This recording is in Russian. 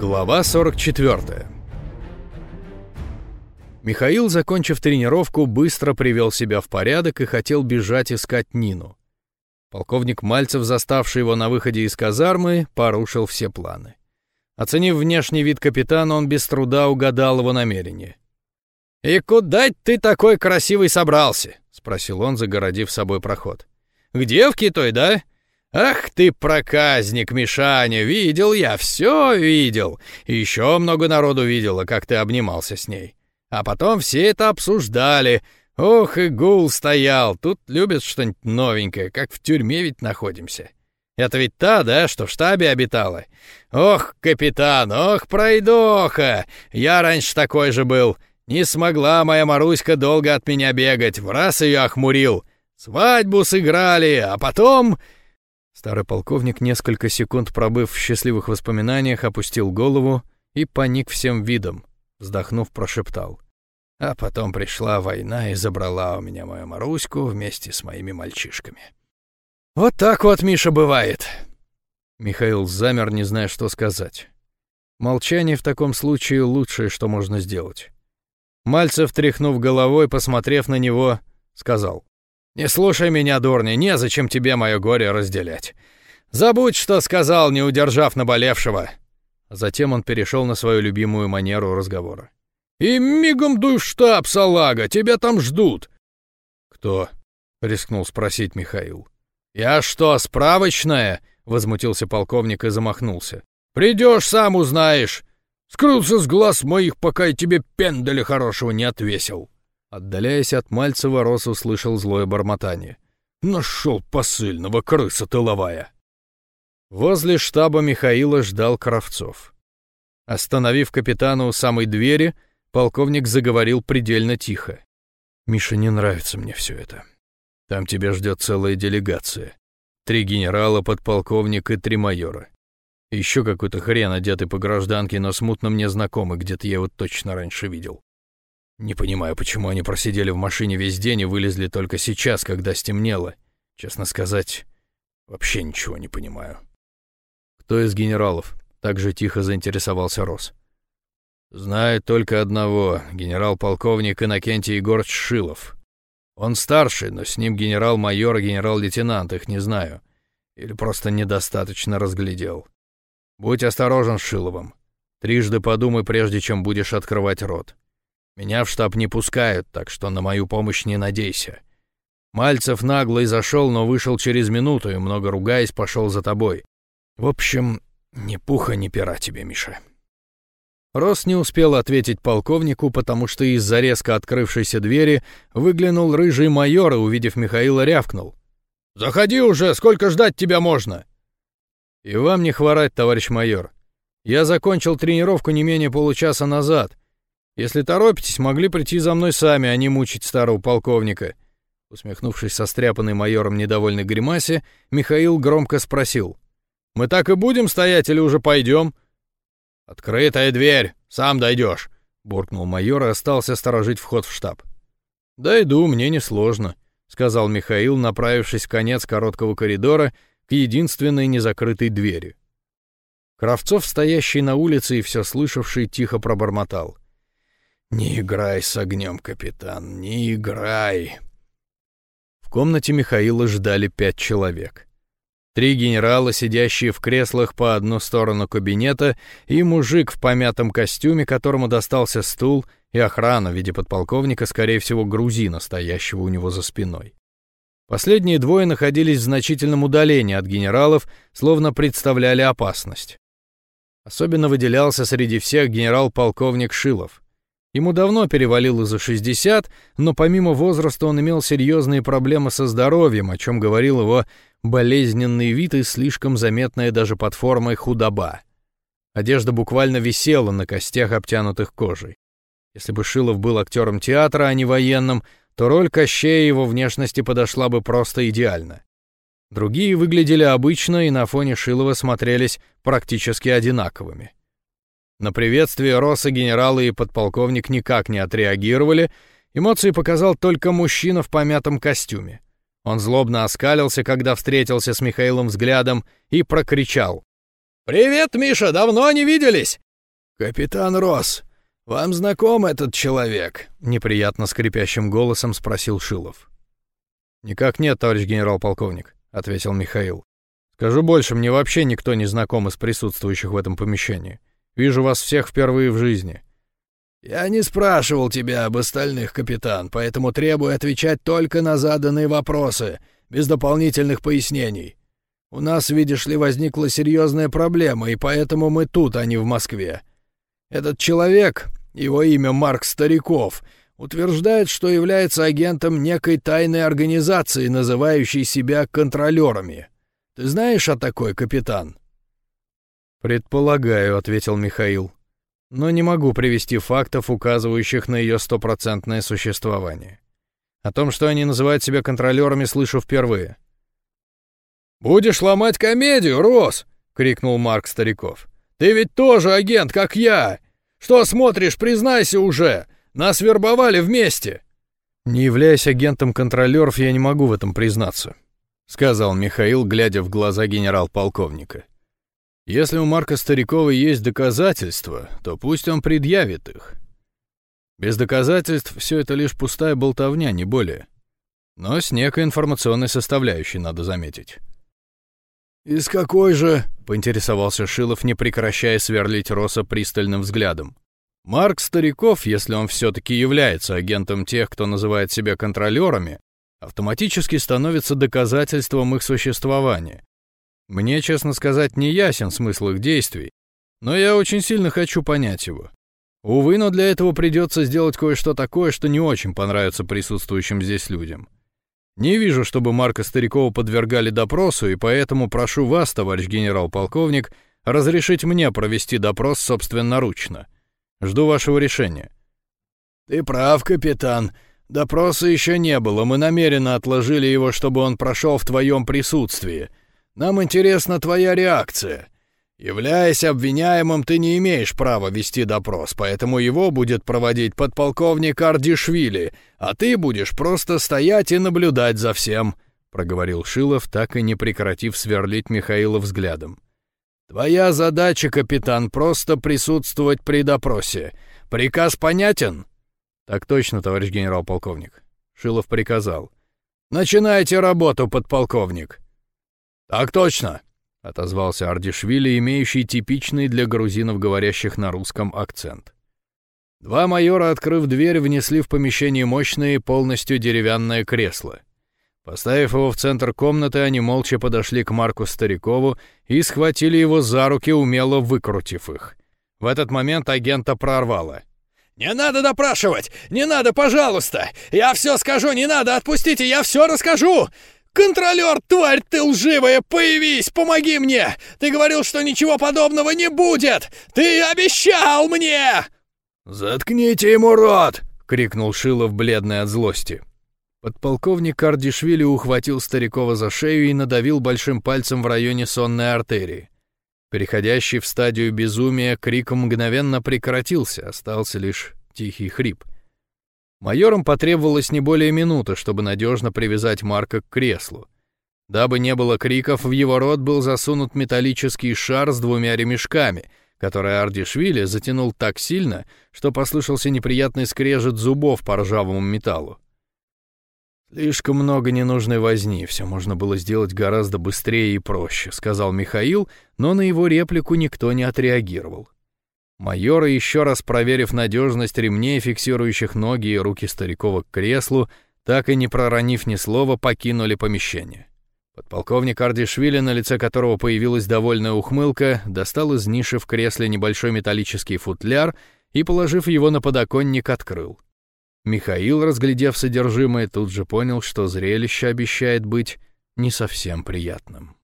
Глава 44 Михаил, закончив тренировку, быстро привел себя в порядок и хотел бежать искать Нину. Полковник Мальцев, заставший его на выходе из казармы, порушил все планы. Оценив внешний вид капитана, он без труда угадал его намерение. «И куда ты такой красивый собрался?» — спросил он, загородив собой проход. «К девке той, да? Ах ты проказник, Мишаня, видел я, все видел. Еще много народу видело, как ты обнимался с ней. А потом все это обсуждали. Ох, и гул стоял. Тут любят что-нибудь новенькое, как в тюрьме ведь находимся. Это ведь та, да, что в штабе обитала? Ох, капитан, ох, пройдоха! Я раньше такой же был. Не смогла моя Маруська долго от меня бегать, в раз ее охмурил. Свадьбу сыграли, а потом... Старый полковник, несколько секунд пробыв в счастливых воспоминаниях, опустил голову и поник всем видом, вздохнув, прошептал. А потом пришла война и забрала у меня мою Маруську вместе с моими мальчишками. Вот так вот, Миша, бывает. Михаил замер, не зная, что сказать. Молчание в таком случае лучшее, что можно сделать. Мальцев, тряхнув головой, посмотрев на него, сказал. «Не слушай меня, дурни, незачем тебе мое горе разделять. Забудь, что сказал, не удержав наболевшего». Затем он перешел на свою любимую манеру разговора. «И мигом дуй в штаб, салага, тебя там ждут». «Кто?» — рискнул спросить Михаил. «Я что, справочная?» — возмутился полковник и замахнулся. «Придешь, сам узнаешь. Скрылся с глаз моих, пока я тебе пендаля хорошего не отвесил». Отдаляясь от Мальцева, Рос услышал злое бормотание. «Нашел посыльного, крыса тыловая!» Возле штаба Михаила ждал Кравцов. Остановив капитана у самой двери, полковник заговорил предельно тихо. «Миша, не нравится мне все это. Там тебя ждет целая делегация. Три генерала, подполковник и три майора. Еще какой-то хрен, одетый по гражданке, но смутно мне знакомый, где-то я его точно раньше видел. Не понимаю, почему они просидели в машине весь день и вылезли только сейчас, когда стемнело. Честно сказать, вообще ничего не понимаю. Кто из генералов? Так же тихо заинтересовался Рос. Знаю только одного, генерал-полковник Иннокентий Егорович Шилов. Он старший, но с ним генерал-майор генерал-лейтенант, их не знаю. Или просто недостаточно разглядел. Будь осторожен с Шиловым. Трижды подумай, прежде чем будешь открывать рот. Меня в штаб не пускают, так что на мою помощь не надейся. Мальцев нагло и зашел, но вышел через минуту и, много ругаясь, пошел за тобой. В общем, ни пуха, ни пера тебе, Миша. Рос не успел ответить полковнику, потому что из-за резко открывшейся двери выглянул рыжий майор и, увидев Михаила, рявкнул. «Заходи уже, сколько ждать тебя можно?» «И вам не хворать, товарищ майор. Я закончил тренировку не менее получаса назад. Если торопитесь, могли прийти за мной сами, а не мучить старого полковника». Усмехнувшись со стряпанной майором недовольной гримасе, Михаил громко спросил. «Мы так и будем стоять или уже пойдем?» «Открытая дверь, сам дойдешь», — буркнул майор и остался сторожить вход в штаб. «Дойду, мне несложно», — сказал Михаил, направившись в конец короткого коридора к единственной незакрытой двери. Кравцов, стоящий на улице и все слышавший, тихо пробормотал. «Не играй с огнем, капитан, не играй!» В комнате Михаила ждали пять человек. Три генерала, сидящие в креслах по одну сторону кабинета, и мужик в помятом костюме, которому достался стул, и охрана в виде подполковника, скорее всего, грузина, стоящего у него за спиной. Последние двое находились в значительном удалении от генералов, словно представляли опасность. Особенно выделялся среди всех генерал-полковник Шилов. Ему давно перевалило за 60, но помимо возраста он имел серьезные проблемы со здоровьем, о чем говорил его болезненный вид и слишком заметная даже под формой худоба. Одежда буквально висела на костях, обтянутых кожей. Если бы Шилов был актером театра, а не военным, то роль Кощея его внешности подошла бы просто идеально. Другие выглядели обычно и на фоне Шилова смотрелись практически одинаковыми. На приветствие Росса генералы и подполковник никак не отреагировали, эмоции показал только мужчина в помятом костюме. Он злобно оскалился, когда встретился с Михаилом взглядом, и прокричал. «Привет, Миша, давно не виделись! «Капитан Росс, вам знаком этот человек?» — неприятно скрипящим голосом спросил Шилов. «Никак нет, товарищ генерал-полковник», — ответил Михаил. «Скажу больше, мне вообще никто не знаком из присутствующих в этом помещении. Вижу вас всех впервые в жизни». «Я не спрашивал тебя об остальных, капитан, поэтому требую отвечать только на заданные вопросы, без дополнительных пояснений. У нас, видишь ли, возникла серьезная проблема, и поэтому мы тут, а не в Москве. Этот человек, его имя Марк Стариков, утверждает, что является агентом некой тайной организации, называющей себя контролерами. Ты знаешь о такой, капитан?» «Предполагаю», — ответил Михаил. «Но не могу привести фактов, указывающих на ее стопроцентное существование. О том, что они называют себя контролерами, слышу впервые». «Будешь ломать комедию, Рос!» — крикнул Марк Стариков. Ты ведь тоже агент, как я. Что смотришь, признайся уже. Нас вербовали вместе. Не являясь агентом контролеров, я не могу в этом признаться, сказал Михаил, глядя в глаза генерал-полковника. Если у Марка Старикова есть доказательства, то пусть он предъявит их. Без доказательств все это лишь пустая болтовня, не более. Но с некой информационной составляющей, надо заметить. «Из какой же?» — поинтересовался Шилов, не прекращая сверлить Роса пристальным взглядом. Марк Стариков, если он все-таки является агентом тех, кто называет себя контролерами, автоматически становится доказательством их существования. Мне, честно сказать, не ясен смысл их действий, но я очень сильно хочу понять его. Увы, но для этого придется сделать кое-что такое, что не очень понравится присутствующим здесь людям. Не вижу, чтобы Марка Старикова подвергали допросу, и поэтому прошу вас, товарищ генерал-полковник, разрешить мне провести допрос собственноручно. Жду вашего решения». «Ты прав, капитан. Допроса еще не было. Мы намеренно отложили его, чтобы он прошел в твоем присутствии. Нам интересна твоя реакция. Являясь обвиняемым, ты не имеешь права вести допрос, поэтому его будет проводить подполковник Ардишвили, а ты будешь просто стоять и наблюдать за всем», — проговорил Шилов, так и не прекратив сверлить Михаила взглядом. «Твоя задача, капитан, просто присутствовать при допросе. Приказ понятен?» «Так точно, товарищ генерал-полковник». Шилов приказал. «Начинайте работу, подполковник». «Так точно», — отозвался Ардишвили, имеющий типичный для грузинов, говорящих на русском, акцент. Два майора, открыв дверь, внесли в помещение мощное полностью деревянное кресло. Поставив его в центр комнаты, они молча подошли к Марку Старикову и схватили его за руки, умело выкрутив их. В этот момент агента прорвало. «Не надо допрашивать! Не надо, пожалуйста! Я все скажу, не надо, отпустите, я все расскажу! «Контролер, тварь ты лживая, появись, помоги мне! Ты говорил, что ничего подобного не будет! Ты обещал мне!» «Заткните ему рот!» — крикнул Шилов, бледный от злости. Подполковник Кардишвили ухватил Старикова за шею и надавил большим пальцем в районе сонной артерии. Переходящий в стадию безумия, крик мгновенно прекратился, остался лишь тихий хрип. Майорам потребовалось не более минуты, чтобы надежно привязать Марка к креслу. Дабы не было криков, в его рот был засунут металлический шар с двумя ремешками, который Ардишвили затянул так сильно, что послышался неприятный скрежет зубов по ржавому металлу. «Слишком много ненужной возни, все можно было сделать гораздо быстрее и проще», — сказал Михаил, но на его реплику никто не отреагировал. Майоры, еще раз проверив надежность ремней, фиксирующих ноги и руки Старикова к креслу, так и не проронив ни слова, покинули помещение. Подполковник Ардишвили, на лице которого появилась довольная ухмылка, достал из ниши в кресле небольшой металлический футляр и, положив его на подоконник, открыл. Михаил, разглядев содержимое, тут же понял, что зрелище обещает быть не совсем приятным.